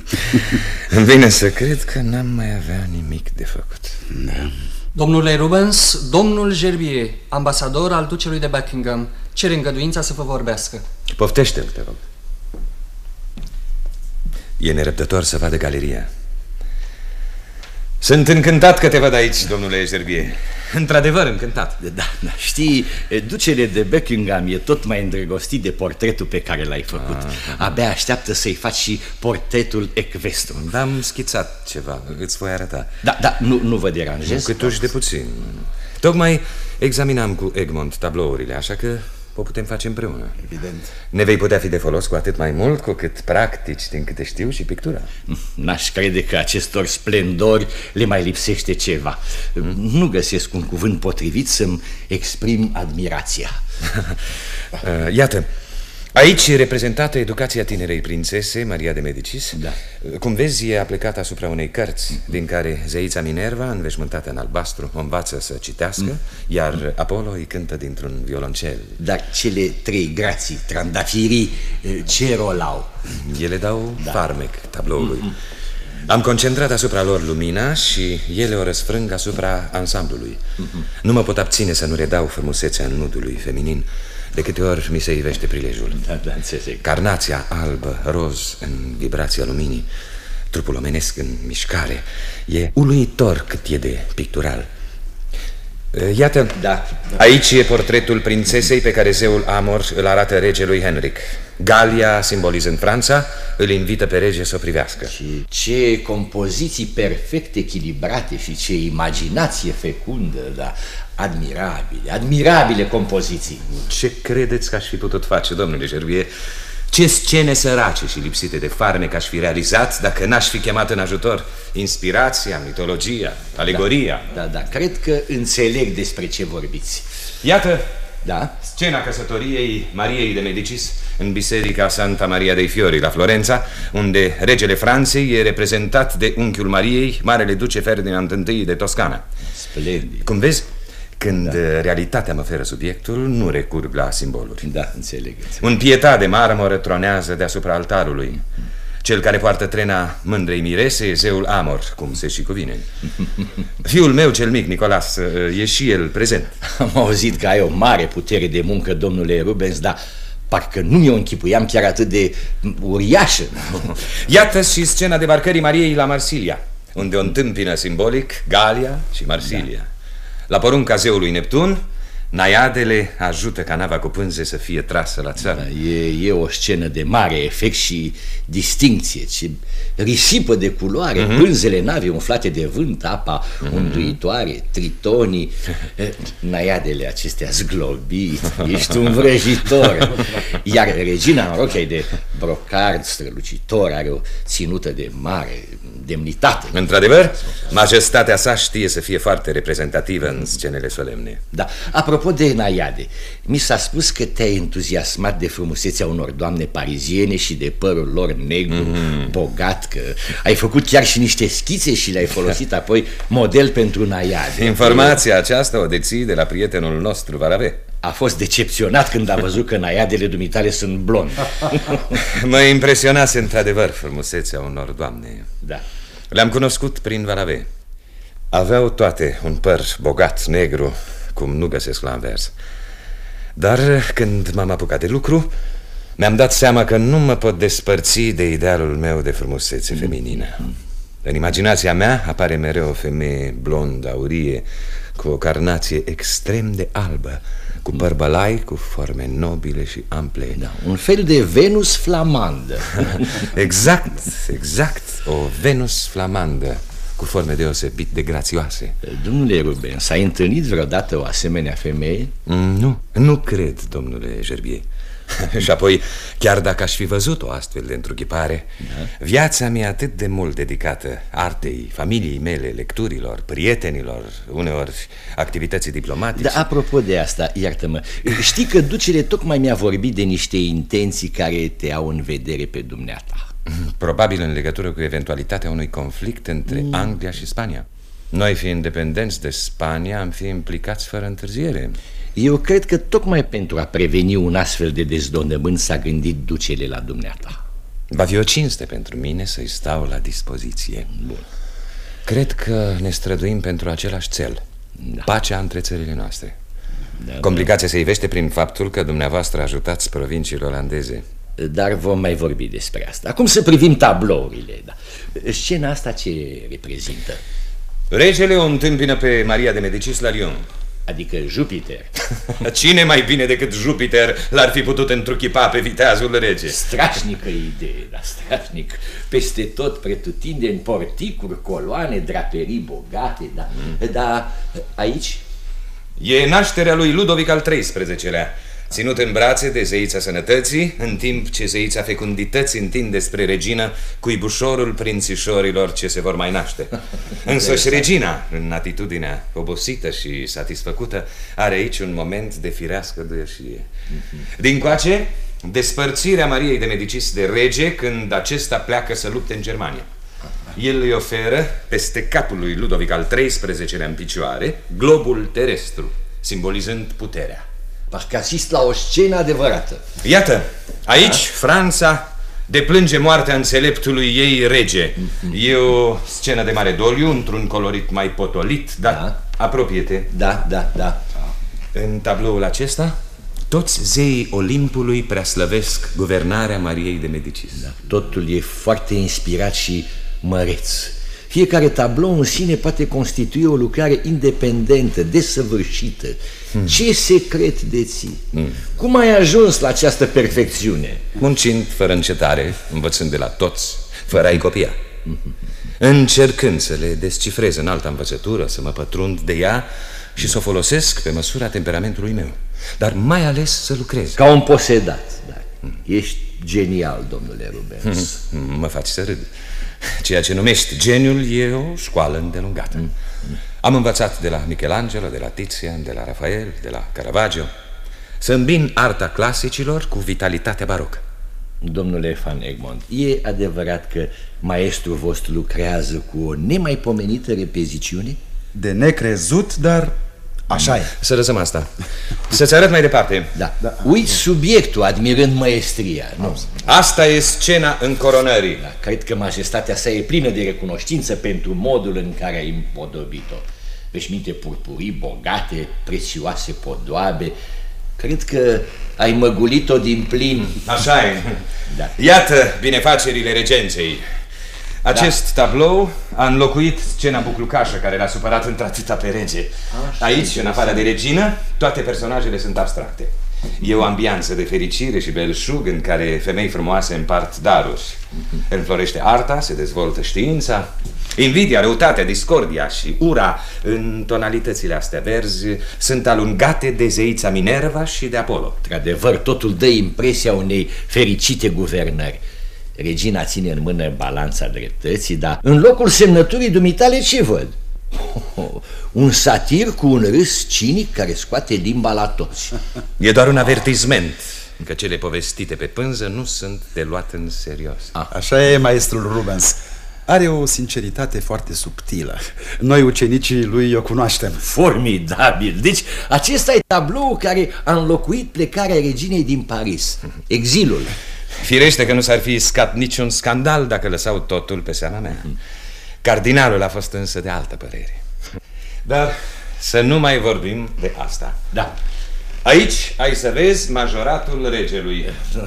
Îmi vine să cred că n-am mai avea nimic de făcut. Da. Domnule Rubens, domnul Gerbier, ambasador al ducelui de Buckingham, cere îngăduința să vă vorbească. Poftește-l, te rog. E nerăbdător să vadă galeria. Sunt încântat că te văd aici, domnule Gerbier. Într-adevăr încântat. Da, da, știi, ducele de Buckingham e tot mai îndrăgostit de portretul pe care l-ai făcut. Ah, Abia așteaptă să-i faci și portretul ecvestru. Da, am schițat ceva, îți voi arăta. Da, da, nu, nu vă deranjez? Nu, cât de puțin. Tocmai examinam cu Egmont tablourile, așa că o putem face împreună. Evident. Ne vei putea fi de folos cu atât mai mult cu cât practici din câte știu și pictura. N-aș crede că acestor splendori le mai lipsește ceva. Mm. Nu găsesc un cuvânt potrivit să-mi exprim admirația. Iată, Aici e reprezentată educația tinerei prințese, Maria de Medicis. Da. Cum vezi, e aplicat asupra unei cărți, din care zeița Minerva, înveșmântată în albastru, o învață să citească, mm. iar Apollo îi cântă dintr-un violoncel. Dar cele trei grații, trandafirii, ce rol au? Ele dau da. farmec tabloului. Mm -hmm. Am concentrat asupra lor lumina și ele o răsfrâng asupra ansamblului. Mm -hmm. Nu mă pot abține să nu redau frumusețea nudului feminin. De câte ori mi se ivește prilejul. Da, da, înțeleg. Carnația albă, roz în vibrația luminii Trupul omenesc în mișcare E uluitor cât e de pictural. Iată, da. aici e portretul prințesei pe care zeul Amor îl arată regelui Henric. Galia, simbolizând Franța, îl invită pe rege să o privească. Și ce compoziții perfect echilibrate și ce imaginație fecundă, da Admirabile, admirabile compoziții. Ce credeți că aș fi putut face, domnule Gervier? Ce scene sărace și lipsite de farnec aș fi realizat dacă n-aș fi chemat în ajutor? Inspirația, mitologia, alegoria. Da, da, da, cred că înțeleg despre ce vorbiți. Iată da? scena căsătoriei Mariei de Medicis în biserica Santa Maria dei Fiori la Florența, unde regele Franței e reprezentat de unchiul Mariei, Marele Duce Ferdinand I de Toscana. Splendid. Cum vezi, când da. realitatea mă oferă subiectul, nu recurg la simboluri. Da, înțeleg. înțeleg. Un pietat de marmură tronează deasupra altarului. Cel care poartă trena mândrei mirese e zeul Amor, cum se și cuvine. Fiul meu cel mic, Nicolas, e și el prezent. Am auzit că ai o mare putere de muncă, domnule Rubens, dar parcă nu mi-o închipuiam chiar atât de uriașă. Iată și scena debarcării Mariei la Marsilia, unde o întâmpină simbolic Galia și Marsilia. Da. La porunca zeului Neptun, Naiadele ajută ca nava cu pânze să fie trasă la țară. Da, e, e o scenă de mare efect și distinție, ce risipă de culoare, mm -hmm. pânzele navei umflate de vânt, apa mm -hmm. unduitoare, tritonii, naiadele acestea zglobi, ești un vrăjitor. Iar regina în rochei de brocard strălucitor are o ținută de mare demnitate. Într-adevăr, majestatea sa știe să fie foarte reprezentativă în scenele solemne. Da, apropo de Naiade, mi s-a spus că te-ai entuziasmat de frumusețea unor doamne pariziene și de părul lor negru, mm -hmm. bogat, că ai făcut chiar și niște schițe și le-ai folosit apoi model pentru Naiade. Informația aceasta o deții de la prietenul nostru, Varave. A fost decepționat când a văzut că naiadele dumitale sunt blonde. mă impresionase într-adevăr frumusețea unor doamne. Da. Le-am cunoscut prin Varave. Aveau toate un păr bogat, negru, cum nu găsesc la învers. Dar când m-am apucat de lucru, mi-am dat seama că nu mă pot despărți de idealul meu de frumusețe feminină. În imaginația mea apare mereu o femeie blondă, aurie, cu o carnație extrem de albă, cu păr bălai, cu forme nobile și ample. Da, un fel de Venus flamandă. exact, exact, o Venus flamandă cu forme deosebit de grațioase. Domnule Ruben, s-a întâlnit vreodată o asemenea femeie? Mm, nu, nu cred, domnule Gerbier. și apoi, chiar dacă aș fi văzut o astfel de întruchipare, da. viața mea atât de mult dedicată artei, familiei mele, lecturilor, prietenilor, uneori activității diplomatice. Da, apropo de asta, iartă-mă, știi că ducele tocmai mi-a vorbit de niște intenții care te au în vedere pe dumneata. Probabil în legătură cu eventualitatea unui conflict între mm. Anglia și Spania. Noi, fiind independenți de Spania, am fi implicați fără întârziere. Eu cred că tocmai pentru a preveni un astfel de dezdonământ s-a gândit ducele la dumneata. Va fi o cinste pentru mine să-i stau la dispoziție. Bun. Cred că ne străduim pentru același cel. Da. Pacea între țările noastre. Da, Complicația da. se ivește prin faptul că dumneavoastră ajutați provinciile olandeze. Dar vom mai vorbi despre asta. Acum să privim tablourile. Da. Scena asta ce reprezintă? Regele o întâmpină pe Maria de Medicis la Lyon. Adică Jupiter. Cine mai bine decât Jupiter l-ar fi putut întruchipa pe viteazul rege? Strașnică idee, dar strașnic. Peste tot pretutinde în porticuri, coloane, draperii bogate, da. Mm. Dar aici? E nașterea lui Ludovic al XIII-lea ținut în brațe de zeița sănătății, în timp ce zeița fecundității întinde spre regină cuibușorul prințișorilor ce se vor mai naște. Însă și regina, în atitudinea obosită și satisfăcută, are aici un moment de firească duieșie. Din coace, despărțirea Mariei de Medicis de rege când acesta pleacă să lupte în Germania. El îi oferă, peste capul lui Ludovic al XIII-lea în picioare, globul terestru, simbolizând puterea. Parcă asist la o scenă adevărată. Iată, aici da? Franța deplânge moartea înțeleptului ei rege. E o scenă de mare doliu, într-un colorit mai potolit, dar da. apropie-te. Da, da, da. În tabloul acesta, toți zeii Olimpului preaslăvesc guvernarea Mariei de Medicis. Da. Totul e foarte inspirat și măreț. Fiecare tablou în sine poate constitui o lucrare independentă, desăvârșită. Hmm. Ce secret deții? Hmm. Cum ai ajuns la această perfecțiune? Muncind fără încetare, învățând de la toți, fără a-i copia. Hmm. Încercând să le descifrez în alta învățătură, să mă pătrund de ea și să o folosesc pe măsura temperamentului meu. Dar mai ales să lucrez. Ca un posedat. Da. Ești genial, domnule Rubens. Mă faci să râd. Ceea ce numești geniul e o școală îndelungată. Mm. Am învățat de la Michelangelo, de la Tizian, de la Rafael, de la Caravaggio să îmbin arta clasicilor cu vitalitatea barocă. Domnule Van Egmont, e adevărat că maestrul vostru lucrează cu o nemaipomenită repeziciune? De necrezut, dar Așa e. Să lăsăm asta. Să-ți arăt mai departe. Da. da. Uiți subiectul admirând maestria. Nu. Asta e scena încoronării. Da. Cred că majestatea sa e plină de recunoștință pentru modul în care ai împodobit-o. Veșminte purpurii bogate, prețioase podoabe. Cred că ai măgulit-o din plin. Așa e. Da. Iată binefacerile regenței. Acest da. tablou a înlocuit scena buclucașă care l-a supărat într-atâta pe rege. Aici, în afară de regină, toate personajele sunt abstracte. E o ambianță de fericire și belșug în care femei frumoase împart daruri. Înflorește arta, se dezvoltă știința, invidia, răutatea, discordia și ura în tonalitățile astea verzi sunt alungate de zeița Minerva și de Apollo. Într-adevăr, totul dă impresia unei fericite guvernări. Regina ține în mână balanța dreptății, dar în locul semnăturii dumitale ce văd? Oh, un satir cu un râs cinic care scoate limba la toți. E doar un avertisment că cele povestite pe pânză nu sunt de luat în serios. Ah. Așa e maestrul Rubens. Are o sinceritate foarte subtilă. Noi, ucenicii lui, o cunoaștem. Formidabil! Deci, acesta e tablou care a înlocuit plecarea reginei din Paris. Exilul. Firește că nu s-ar fi scat niciun scandal dacă lăsau totul pe seama mea. Cardinalul a fost însă de altă părere. Dar să nu mai vorbim de asta. Da. Aici ai să vezi majoratul regelui.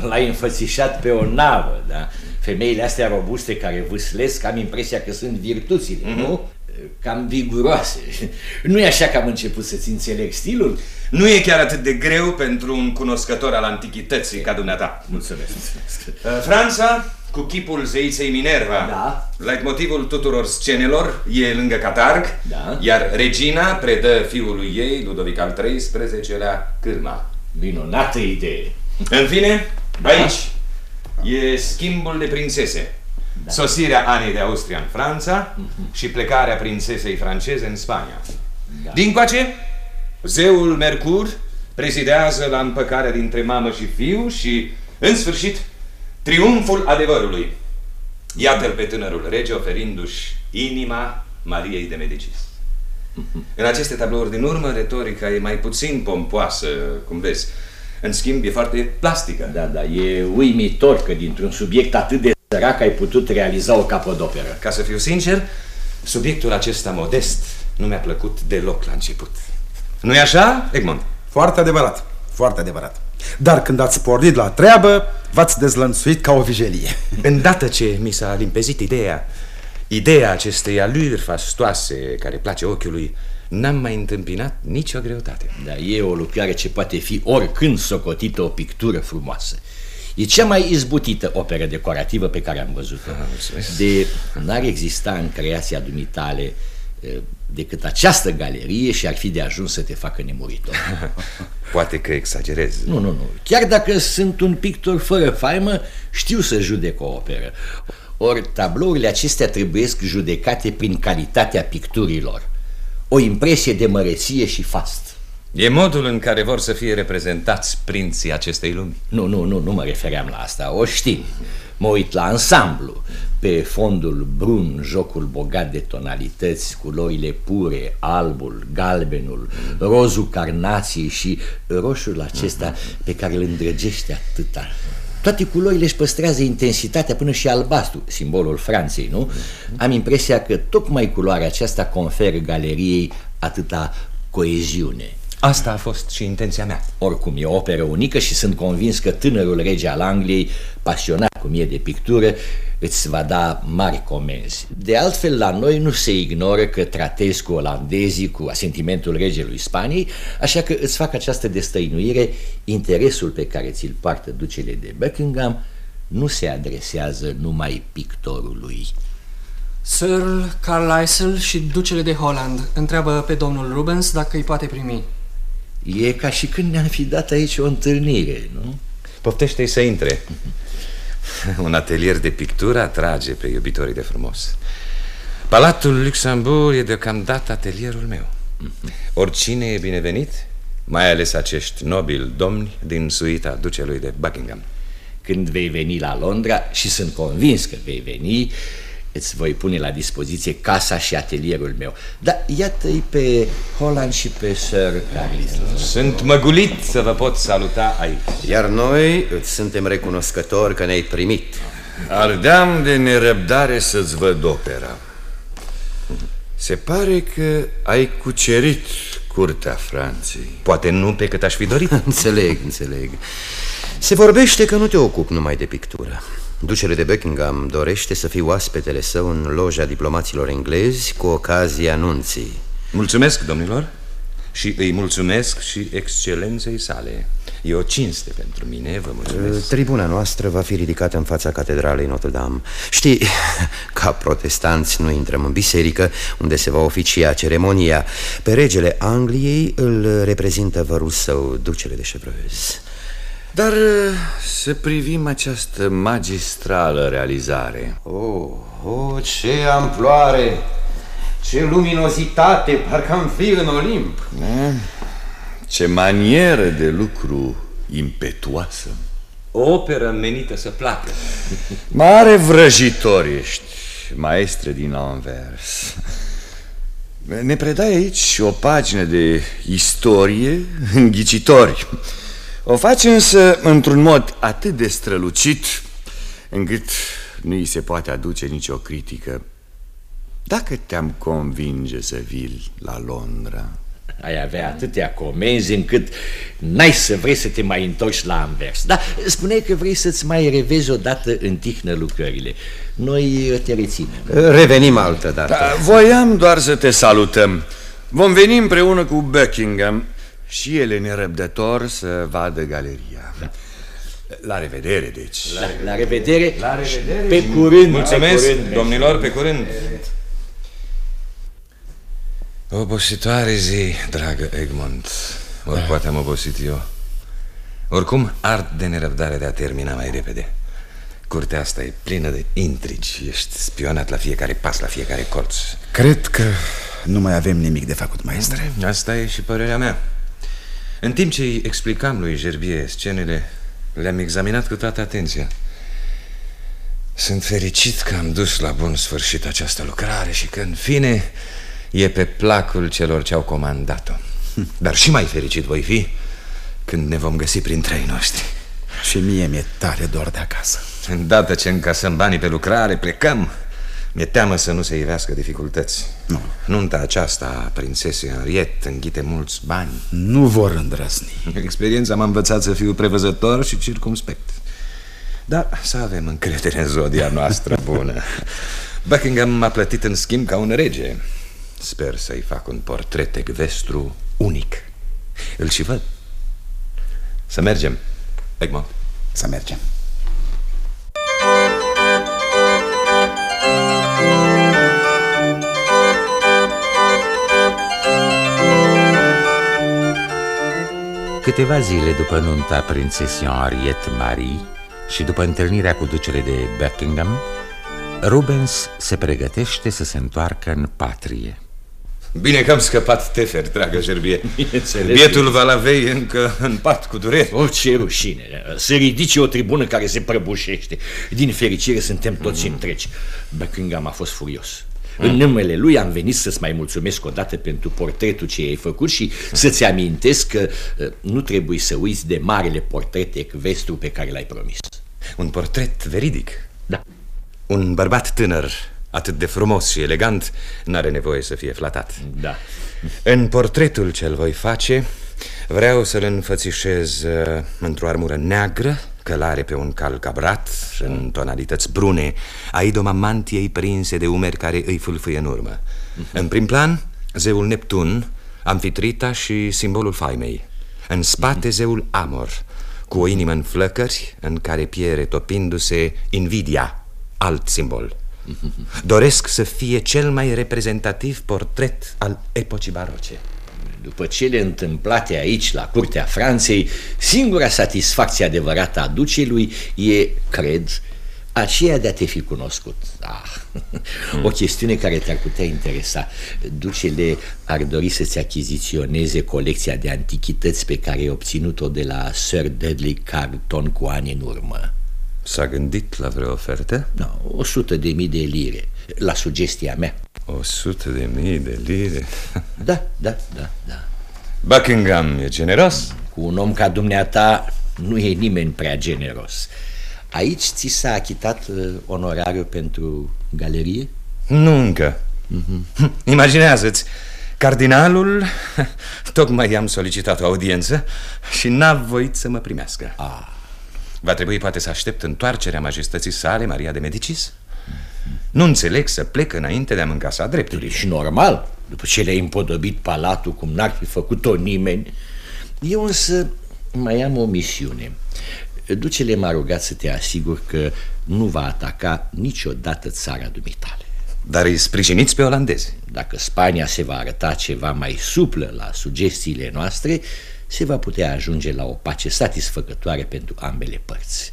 L-ai înfățișat pe o navă, da? Femeile astea robuste care vâslesc, am impresia că sunt virtuțile, mm -hmm. nu? Cam viguroase. Nu e așa că am început să-ți înțeleg stilul? Nu e chiar atât de greu pentru un cunoscător al antichității ca dumneata. Mulțumesc. Uh, Franța, cu chipul zeiței Minerva. Da. Leitmotivul tuturor scenelor e lângă Catarg, da. iar regina predă fiului ei, Ludovic al XIII-lea, cârma. Minunată idee. În fine, aici e schimbul de prințese. Da. Sosirea Anei de Austria în Franța și plecarea prințesei franceze în Spania. Da. Din coace, zeul Mercur prezidează la împăcarea dintre mamă și fiu și, în sfârșit, triumful adevărului. Iată-l pe tânărul rege oferindu-și inima Mariei de Medicis. În aceste tablouri din urmă, retorica e mai puțin pompoasă, cum vezi. În schimb, e foarte plastică. Da, da, e uimitor că dintr-un subiect atât de sărac ai putut realiza o capodoperă. Ca să fiu sincer, subiectul acesta modest nu mi-a plăcut deloc la început. Nu-i așa, Egmont? Foarte adevărat, foarte adevărat. Dar când ați pornit la treabă, v-ați dezlănțuit ca o vijelie. Îndată ce mi s-a limpezit ideea, ideea acestei aluri fastoase care place ochiului, n-am mai întâmpinat nicio greutate. Da, e o lucrare ce poate fi oricând socotită o pictură frumoasă. E cea mai izbutită operă decorativă pe care am văzut-o. Ah, De n-ar exista în creația dumitale decât această galerie și ar fi de ajuns să te facă nemuritor. Poate că exagerez. Nu, nu, nu. Chiar dacă sunt un pictor fără faimă, știu să judec o operă. Ori tablourile acestea trebuiesc judecate prin calitatea picturilor. O impresie de măreție și fast. E modul în care vor să fie reprezentați prinții acestei lumi? Nu, nu, nu, nu mă refeream la asta, o știm. Mă uit la ansamblu, pe fondul brun, jocul bogat de tonalități, culorile pure, albul, galbenul, rozul carnației și roșul acesta pe care îl îndrăgește atâta. Toate culorile își păstrează intensitatea până și albastru, simbolul Franței, nu? Am impresia că tocmai culoarea aceasta conferă galeriei atâta coeziune. Asta a fost și intenția mea. Oricum, e o operă unică și sunt convins că tânărul rege al Angliei, pasionat cum e de pictură, îți va da mari comenzi. De altfel, la noi nu se ignoră că tratezi cu olandezii, cu asentimentul regelui Spaniei, așa că îți fac această destăinuire, interesul pe care ți-l poartă ducele de Buckingham nu se adresează numai pictorului. Sir Carlisle și ducele de Holland întreabă pe domnul Rubens dacă îi poate primi. E ca și când ne-am fi dat aici o întâlnire, nu? Poftește-i să intre. Un atelier de pictură atrage pe iubitorii de frumos. Palatul Luxembourg e deocamdată atelierul meu. Oricine e binevenit, mai ales acești nobili domni din suita ducelui de Buckingham. Când vei veni la Londra, și sunt convins că vei veni, îți voi pune la dispoziție casa și atelierul meu. Dar iată-i pe Holland și pe Sir Carlisle. Sunt măgulit să vă pot saluta aici. Iar noi îți suntem recunoscători că ne-ai primit. Ardeam de nerăbdare să-ți văd opera. Se pare că ai cucerit curtea Franței. Poate nu pe cât aș fi dorit. înțeleg, înțeleg. Se vorbește că nu te ocupi numai de pictură. Ducele de Buckingham dorește să fii oaspetele său în loja diplomaților englezi cu ocazia anunții. Mulțumesc, domnilor, și îi mulțumesc și excelenței sale. E o cinste pentru mine, vă mulțumesc. Tribuna noastră va fi ridicată în fața catedralei Notre-Dame. Știi, ca protestanți nu intrăm în biserică, unde se va oficia ceremonia. Pe regele Angliei îl reprezintă vărul său, ducele de Chevreuse. Dar să privim această magistrală realizare. Oh, oh, ce amploare! Ce luminozitate! Parcă am fi în Olimp! Da? Ce manieră de lucru impetuoasă! O operă menită să placă. Mare vrăjitor ești, maestre din Anvers. Ne predai aici o pagină de istorie înghicitori. O faci însă într-un mod atât de strălucit încât nu îi se poate aduce nicio critică. Dacă te-am convinge să vii la Londra... Ai avea atâtea comenzi încât n-ai să vrei să te mai întorci la Anvers. Da, spuneai că vrei să-ți mai revezi odată în tihnă lucrările. Noi te reținem. Revenim altă dată. Da, voiam doar să te salutăm. Vom veni împreună cu Buckingham și el e nerăbdător să vadă galeria. Da. La revedere, deci. La, la revedere. La revedere. Pe curând. Mulțumesc, pe curând. domnilor, pe curând. Obositoare zi, dragă Egmont. Ori poate am obosit eu. Oricum, ard de nerăbdare de a termina mai repede Curtea asta e plină de intrigi Ești spionat la fiecare pas, la fiecare colț Cred că nu mai avem nimic de făcut, maestre Asta e și părerea mea În timp ce îi explicam lui Gerbie scenele Le-am examinat cu toată atenția. Sunt fericit că am dus la bun sfârșit această lucrare Și că, în fine, e pe placul celor ce au comandat-o. Dar și mai fericit voi fi când ne vom găsi printre ei noștri. Și mie mi-e tare dor de acasă. Îndată ce încasăm banii pe lucrare, plecăm Mi-e teamă să nu se ivească dificultăți. Nu. Nunta aceasta, prințesei Henriette, înghite mulți bani. Nu vor îndrăzni. Experiența m-a învățat să fiu prevăzător și circumspect. Dar să avem încredere în zodia noastră bună. Buckingham m-a plătit în schimb ca un rege. Sper să-i fac un portret ecvestru unic. Îl și văd. Să mergem, Egmont. Să mergem Câteva zile după nunta prințesei Henriette Marie și după întâlnirea cu ducele de Buckingham, Rubens se pregătește să se întoarcă în patrie. Bine că am scăpat tefer, dragă Gerbie Bineînțeles. Bietul Valavei încă în pat cu durere O, ce rușine! Să ridice o tribună care se prăbușește. Din fericire suntem toți mm. întregi. Buckingham a fost furios. Mm. În numele lui am venit să-ți mai mulțumesc odată pentru portretul ce ai făcut și să-ți amintesc că uh, nu trebuie să uiți de marele portret ecvestru pe care l-ai promis. Un portret veridic? Da. Un bărbat tânăr, atât de frumos și elegant, n-are nevoie să fie flatat. Da. În portretul ce-l voi face, vreau să-l înfățișez uh, într-o armură neagră, călare pe un cal cabrat, în tonalități brune, a idoma mantiei prinse de umeri care îi fâlfâie în urmă. În prim plan, zeul Neptun, Amfitrita și simbolul faimei. În spate, zeul Amor, cu o inimă în flăcări, în care piere topindu-se invidia, alt simbol. Doresc să fie cel mai reprezentativ portret al epocii baroce. După cele întâmplate aici, la curtea Franței, singura satisfacție adevărată a ducelui e, cred, aceea de a te fi cunoscut. Ah, o chestiune care te-ar putea interesa. Ducele ar dori să-ți achiziționeze colecția de antichități pe care ai obținut-o de la Sir Dudley Carton cu ani în urmă. S-a gândit la vreo ofertă? No, o sută de mii de lire, la sugestia mea. O sută de mii de lire? Da, da, da, da. Buckingham e generos? Cu un om ca dumneata nu e nimeni prea generos. Aici ți s-a achitat uh, onorariu pentru galerie? Nu încă. Mm-hmm. Imaginează-ți, cardinalul tocmai i-am solicitat o audiență și n-a voit să mă primească. Ah. Va trebui poate să aștept întoarcerea majestății sale, Maria de Medicis? Nu înțeleg să plec înainte de a-mi încasa drepturile. Și normal, după ce le-ai împodobit palatul cum n-ar fi făcut-o nimeni. Eu însă mai am o misiune. Ducele m-a rugat să te asigur că nu va ataca niciodată țara dumitale. Dar îi sprijiniți pe olandezi. Dacă Spania se va arăta ceva mai suplă la sugestiile noastre, se va putea ajunge la o pace satisfăcătoare pentru ambele părți.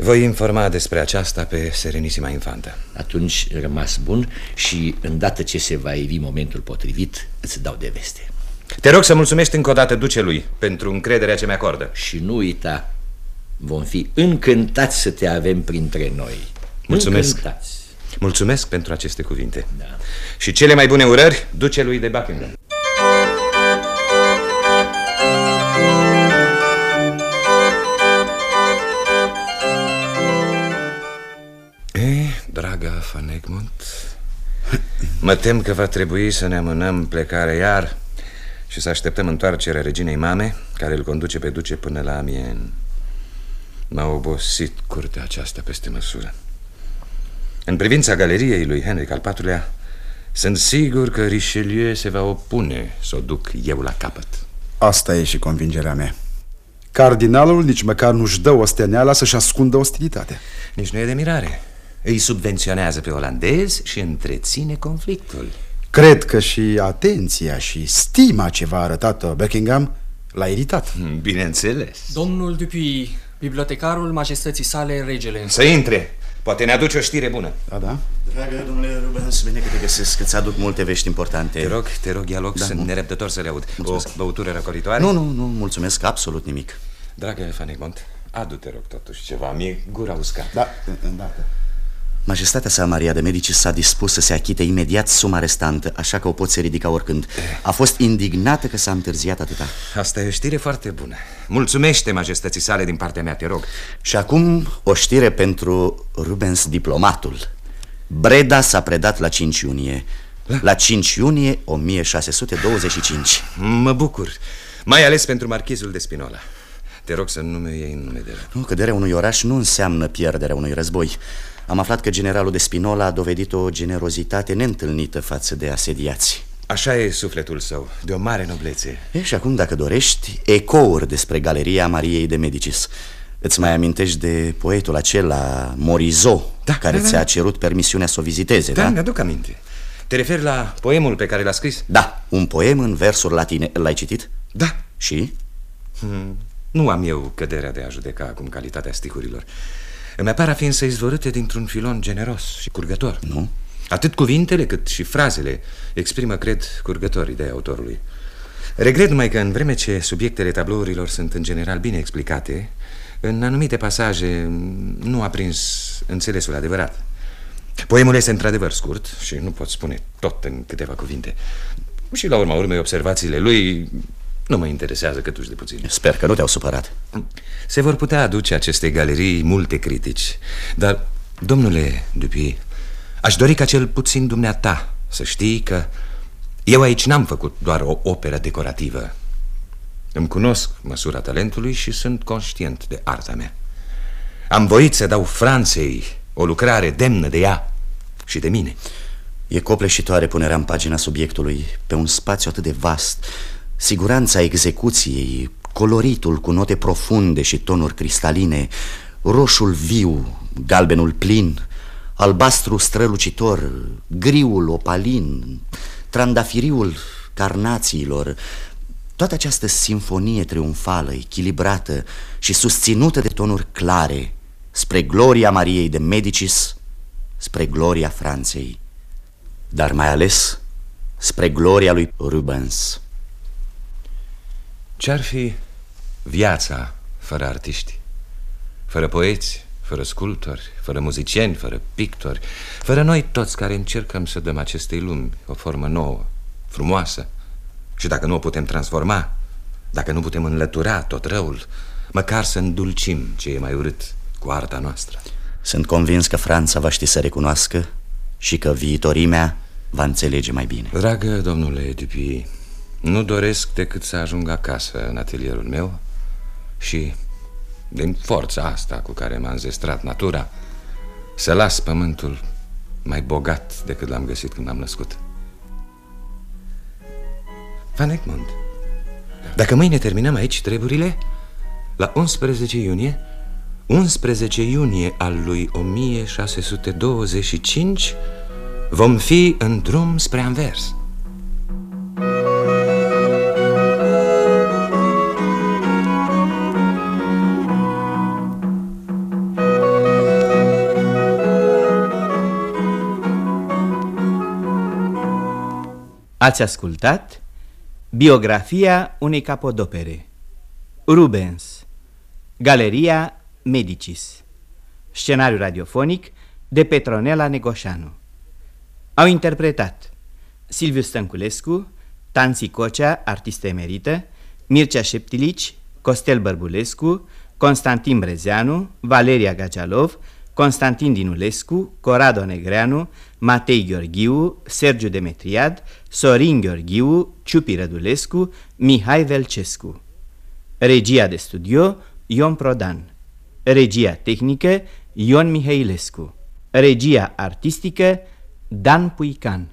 Voi informa despre aceasta pe Serenisima Infantă. Atunci rămas bun și îndată ce se va evi momentul potrivit, îți dau de veste. Te rog să mulțumești încă o dată ducelui pentru încrederea ce mi-acordă. Și nu uita, vom fi încântați să te avem printre noi. Mulțumesc. Încântați. Mulțumesc pentru aceste cuvinte. Da. Și cele mai bune urări ducelui de Buckingham. E, draga Van Egmont, mă tem că va trebui să ne amânăm plecarea iar și să așteptăm întoarcerea reginei mame, care îl conduce pe duce până la Amien. M-a obosit curtea aceasta peste măsură. În privința galeriei lui Henric al IV-lea, sunt sigur că Richelieu se va opune să o duc eu la capăt. Asta e și convingerea mea. Cardinalul nici măcar nu-și dă osteneala să-și ascundă ostilitatea. Nici nu e de mirare. Îi subvenționează pe olandezi și întreține conflictul. Cred că și atenția și stima ce v-a arătat Buckingham L-a iritat. Bineînțeles. Domnul Dupuy, bibliotecarul majestății sale, regele. Să intre. Poate ne aduce o știre bună. Da, da. Dragă domnule Rubens, bine că te găsesc, îți aduc multe vești importante. Te rog, te rog, ia loc, Da, sunt nu. nerăbdător să le aud. Mulțumesc. O băutură răcoritoare? Nu, nu, nu, mulțumesc absolut nimic. Dragă Fanegmont, adu-te rog totuși ceva, mi-e gura uscată. Da, îndată. Majestatea sa, Maria de Medici, s-a dispus să se achite imediat suma restantă, așa că o poți ridica oricând. A fost indignată că s-a întârziat atâta. Asta e o știre foarte bună. Mulțumește majestății sale din partea mea, te rog. Și acum o știre pentru Rubens diplomatul. Breda s-a predat la 5 iunie. La 5 iunie 1625. Mă bucur, mai ales pentru marchizul de Spinola. Te rog să nu mi iei în nume de rău. Nu, căderea unui oraș nu înseamnă pierderea unui război. Am aflat că generalul de Spinola a dovedit o generozitate neîntâlnită față de asediați. Așa e sufletul său, de o mare noblețe. E, și acum, dacă dorești, ecouri despre Galeria Mariei de Medicis. Îți mai amintești de poetul acela, Morizo, da, care da, da. ți-a cerut permisiunea să o viziteze, Da, da? mi-aduc aminte. Te referi la poemul pe care l-a scris? Da, un poem în versuri latine. L-ai citit? Da. Și? Hmm, nu am eu căderea de a judeca acum calitatea sticurilor. Îmi apar a fi însă izvorâte dintr-un filon generos și curgător. Nu? Atât cuvintele cât și frazele exprimă, cred, curgător ideea autorului. Regret numai că în vreme ce subiectele tablourilor sunt în general bine explicate, în anumite pasaje nu a prins înțelesul adevărat. Poemul este într-adevăr scurt și nu pot spune tot în câteva cuvinte. Și la urma urmei observațiile lui nu mă interesează câtuși de puțin. Sper că nu te-au supărat. Se vor putea aduce acestei galerii multe critici, dar, domnule Dupuy, aș dori ca cel puțin dumneata să știi că eu aici n-am făcut doar o operă decorativă. Îmi cunosc măsura talentului și sunt conștient de arta mea. Am voit să dau Franței o lucrare demnă de ea și de mine. E copleșitoare punerea în pagina subiectului pe un spațiu atât de vast. Siguranța execuției, coloritul cu note profunde și tonuri cristaline, roșul viu, galbenul plin, albastru strălucitor, griul opalin, trandafiriul carnațiilor, toată această simfonie triumfală, echilibrată și susținută de tonuri clare, spre gloria Mariei de Medicis, spre gloria Franței, dar mai ales spre gloria lui Rubens. Ce-ar fi viața fără artiști? Fără poeți, fără sculptori, fără muzicieni, fără pictori, fără noi toți care încercăm să dăm acestei lumi o formă nouă, frumoasă. Și dacă nu o putem transforma, dacă nu putem înlătura tot răul, măcar să îndulcim ce e mai urât cu arta noastră. Sunt convins că Franța va ști să recunoască și că viitorimea va înțelege mai bine. Dragă domnule Dupuy, nu doresc decât să ajung acasă în atelierul meu și, din forța asta cu care m-a înzestrat natura, să las pământul mai bogat decât l-am găsit când m-am născut. Van Egmond, dacă mâine terminăm aici treburile, la 11 iunie, 11 iunie al lui 1625, vom fi în drum spre Anvers. Ați ascultat biografia unei capodopere. Rubens. Galeria Medicis. Scenariu radiofonic de Petronela Negoșanu. Au interpretat Silviu Stănculescu Tansi Cocea, artistă emerită Mircea Șeptilici Costel Bărbulescu Constantin Brezeanu Valeria Gagialov Constantin Dinulescu, Corado Negreanu, Matei Gheorghiu, Sergiu Demetriad, Sorin Gheorghiu, Ciupi Rădulescu, Mihai Velcescu. Regia de studio, Ion Prodan. Regia tehnică, Ion Mihailescu. Regia artistică, Dan Puican.